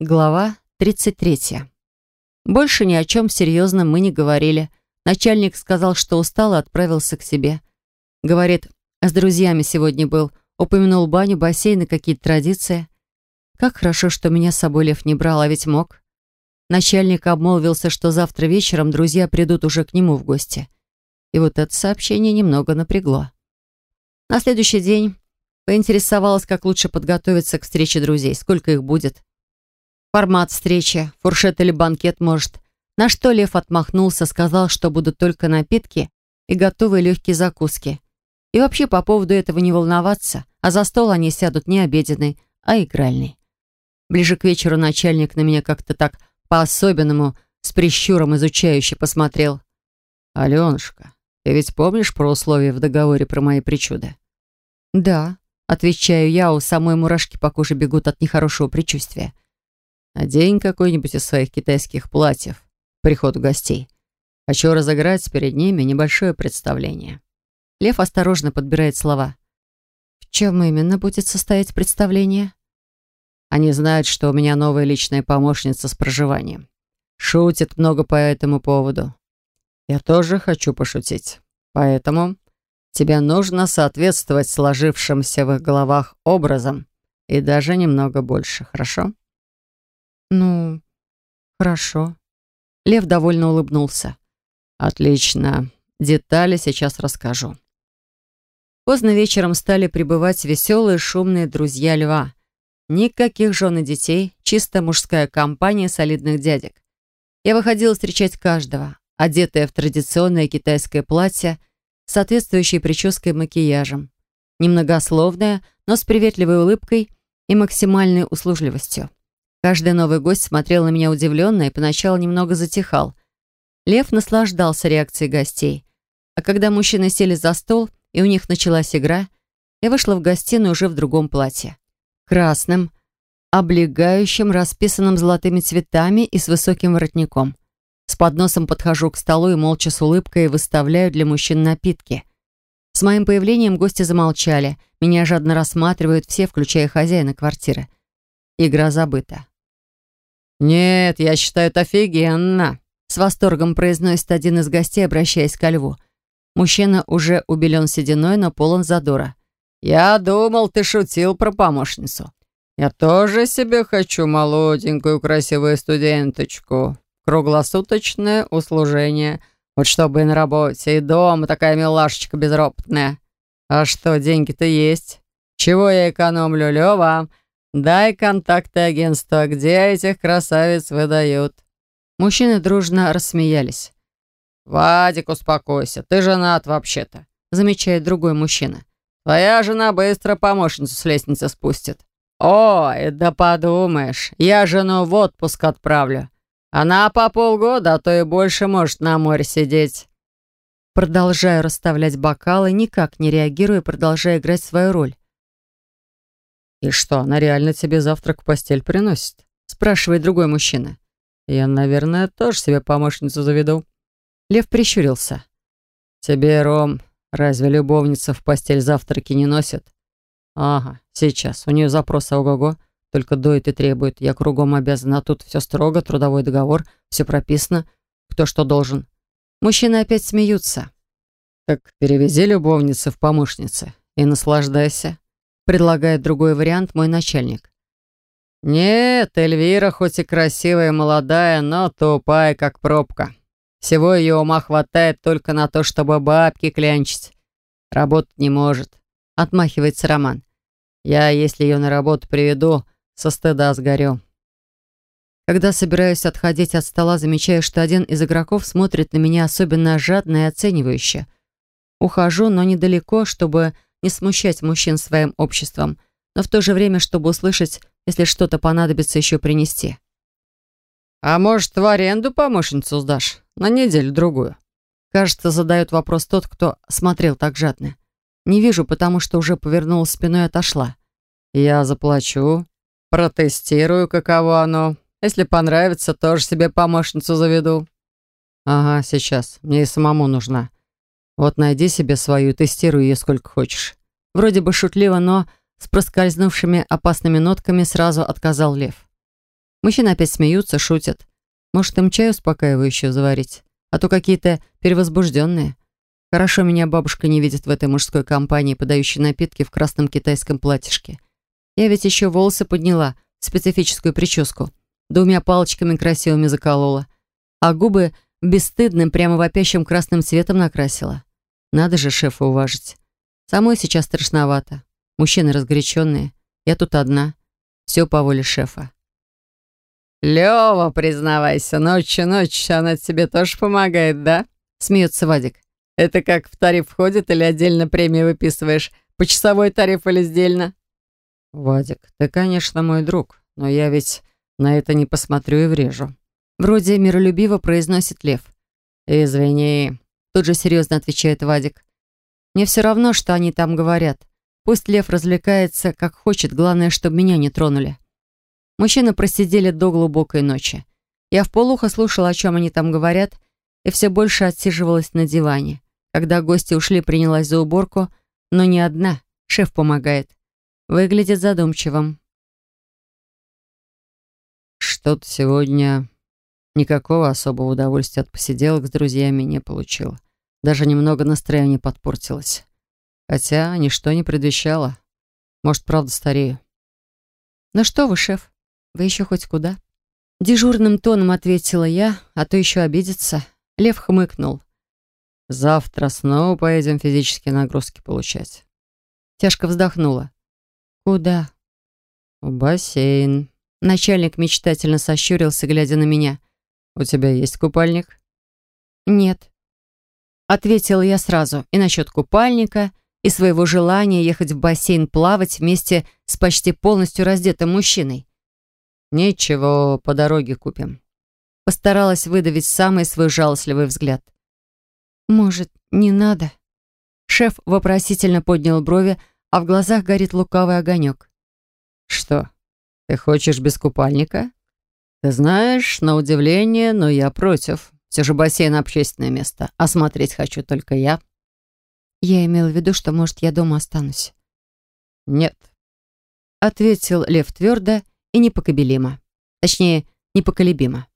Глава 33. Больше ни о чем серьезном мы не говорили. Начальник сказал, что устал и отправился к себе. Говорит, с друзьями сегодня был. Упомянул баню, бассейн и какие-то традиции. Как хорошо, что меня с собой Лев не брал, а ведь мог. Начальник обмолвился, что завтра вечером друзья придут уже к нему в гости. И вот это сообщение немного напрягло. На следующий день поинтересовалась, как лучше подготовиться к встрече друзей, сколько их будет. Формат встречи, фуршет или банкет, может. На что Лев отмахнулся, сказал, что будут только напитки и готовые легкие закуски. И вообще по поводу этого не волноваться, а за стол они сядут не обеденный, а игральный. Ближе к вечеру начальник на меня как-то так по-особенному с прищуром изучающе посмотрел. «Аленушка, ты ведь помнишь про условия в договоре про мои причуды?» «Да», — отвечаю я, у самой мурашки по коже бегут от нехорошего предчувствия. Надень какой-нибудь из своих китайских платьев к приходу гостей. Хочу разыграть перед ними небольшое представление. Лев осторожно подбирает слова. В чем именно будет состоять представление? Они знают, что у меня новая личная помощница с проживанием. Шутит много по этому поводу. Я тоже хочу пошутить. Поэтому тебе нужно соответствовать сложившимся в их головах образом и даже немного больше, хорошо? «Ну, хорошо». Лев довольно улыбнулся. «Отлично. Детали сейчас расскажу». Поздно вечером стали прибывать веселые, шумные друзья льва. Никаких жен и детей, чисто мужская компания солидных дядек. Я выходила встречать каждого, одетая в традиционное китайское платье, соответствующей прической и макияжем. Немногословная, но с приветливой улыбкой и максимальной услужливостью. Каждый новый гость смотрел на меня удивленно и поначалу немного затихал. Лев наслаждался реакцией гостей. А когда мужчины сели за стол, и у них началась игра, я вышла в гостиную уже в другом платье. Красным, облегающим, расписанным золотыми цветами и с высоким воротником. С подносом подхожу к столу и молча с улыбкой выставляю для мужчин напитки. С моим появлением гости замолчали. Меня жадно рассматривают все, включая хозяина квартиры. Игра забыта. «Нет, я считаю это офигенно!» С восторгом произносит один из гостей, обращаясь к льву. Мужчина уже убелен сединой, но полон задора. «Я думал, ты шутил про помощницу. Я тоже себе хочу молоденькую красивую студенточку. Круглосуточное услужение. Вот чтобы и на работе, и дома такая милашечка безропотная. А что, деньги-то есть? Чего я экономлю, Лёва? «Дай контакты агентства, где этих красавиц выдают». Мужчины дружно рассмеялись. «Вадик, успокойся, ты женат вообще-то», замечает другой мужчина. «Твоя жена быстро помощницу с лестницы спустит». «Ой, да подумаешь, я жену в отпуск отправлю. Она по полгода, а то и больше может на море сидеть». Продолжаю расставлять бокалы, никак не реагируя, продолжая играть свою роль. «И что, она реально тебе завтрак в постель приносит?» спрашивает другой мужчина. «Я, наверное, тоже себе помощницу заведу». Лев прищурился. «Тебе, Ром, разве любовница в постель завтраки не носит?» «Ага, сейчас. У нее запрос ого-го. Только доит и требует. Я кругом обязана. Тут все строго, трудовой договор, все прописано. Кто что должен». Мужчины опять смеются. «Так перевези любовницу в помощницы и наслаждайся» предлагает другой вариант мой начальник. «Нет, Эльвира хоть и красивая и молодая, но тупая, как пробка. Всего ее ума хватает только на то, чтобы бабки клянчить. Работать не может», — отмахивается Роман. «Я, если ее на работу приведу, со стыда сгорю». Когда собираюсь отходить от стола, замечаю, что один из игроков смотрит на меня особенно жадно и оценивающе. Ухожу, но недалеко, чтобы не смущать мужчин своим обществом, но в то же время, чтобы услышать, если что-то понадобится еще принести. «А может, в аренду помощницу сдашь? На неделю-другую?» Кажется, задает вопрос тот, кто смотрел так жадно. Не вижу, потому что уже повернула спиной и отошла. «Я заплачу, протестирую, каково оно. Если понравится, тоже себе помощницу заведу». «Ага, сейчас. Мне и самому нужна. Вот найди себе свою, тестируй ее сколько хочешь. Вроде бы шутливо, но с проскользнувшими опасными нотками сразу отказал Лев. Мужчины опять смеются, шутят. Может, им чай успокаивающий заварить? А то какие-то перевозбужденные. Хорошо меня бабушка не видит в этой мужской компании, подающей напитки в красном китайском платьишке. Я ведь еще волосы подняла, специфическую прическу. Двумя палочками красивыми заколола. А губы бесстыдным, прямо вопящим красным цветом накрасила. Надо же шефа уважить. Самой сейчас страшновато. Мужчины разгоряченные. Я тут одна. Все по воле шефа. «Лёва, признавайся, ночью-ночью она тебе тоже помогает, да?» Смеется Вадик. Это как в тариф входит или отдельно премии выписываешь? Почасовой тариф или сдельно?» «Вадик, ты, конечно, мой друг, но я ведь на это не посмотрю и врежу». Вроде миролюбиво произносит Лев. «Извини», — тут же серьезно отвечает Вадик. «Мне все равно, что они там говорят. Пусть Лев развлекается, как хочет, главное, чтобы меня не тронули». Мужчины просидели до глубокой ночи. Я вполуха слушала, о чем они там говорят, и все больше отсиживалась на диване. Когда гости ушли, принялась за уборку, но не одна, шеф помогает. Выглядит задумчивым. Что-то сегодня никакого особого удовольствия от посиделок с друзьями не получил. Даже немного настроение подпортилось. Хотя ничто не предвещало. Может, правда, старею. «Ну что вы, шеф, вы еще хоть куда?» Дежурным тоном ответила я, а то еще обидится. Лев хмыкнул. Завтра снова поедем физические нагрузки получать. Тяжко вздохнула. Куда? В бассейн. Начальник мечтательно сощурился, глядя на меня. У тебя есть купальник? Нет. Ответила я сразу. И насчет купальника, и своего желания ехать в бассейн плавать вместе с почти полностью раздетым мужчиной. Ничего, по дороге купим. Постаралась выдавить самый свой жалостливый взгляд. «Может, не надо?» Шеф вопросительно поднял брови, а в глазах горит лукавый огонек. «Что, ты хочешь без купальника?» «Ты знаешь, на удивление, но я против. Все же бассейн — общественное место, а смотреть хочу только я». Я имел в виду, что, может, я дома останусь. «Нет», — ответил Лев твердо и непоколебимо. Точнее, непоколебимо.